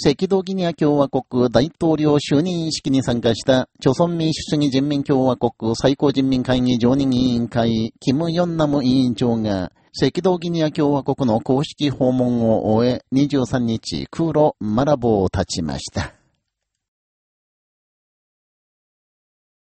赤道ギニア共和国大統領就任式に参加した朝鮮民主主義人民共和国最高人民会議常任委員会、キム・ヨンナム委員長が、赤道ギニア共和国の公式訪問を終え、23日、空路マラボを立ちました。